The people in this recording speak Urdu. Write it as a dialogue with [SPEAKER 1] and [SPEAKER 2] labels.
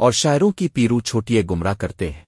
[SPEAKER 1] اور شاعروں کی پیرو چھوٹیے گمراہ کرتے ہیں۔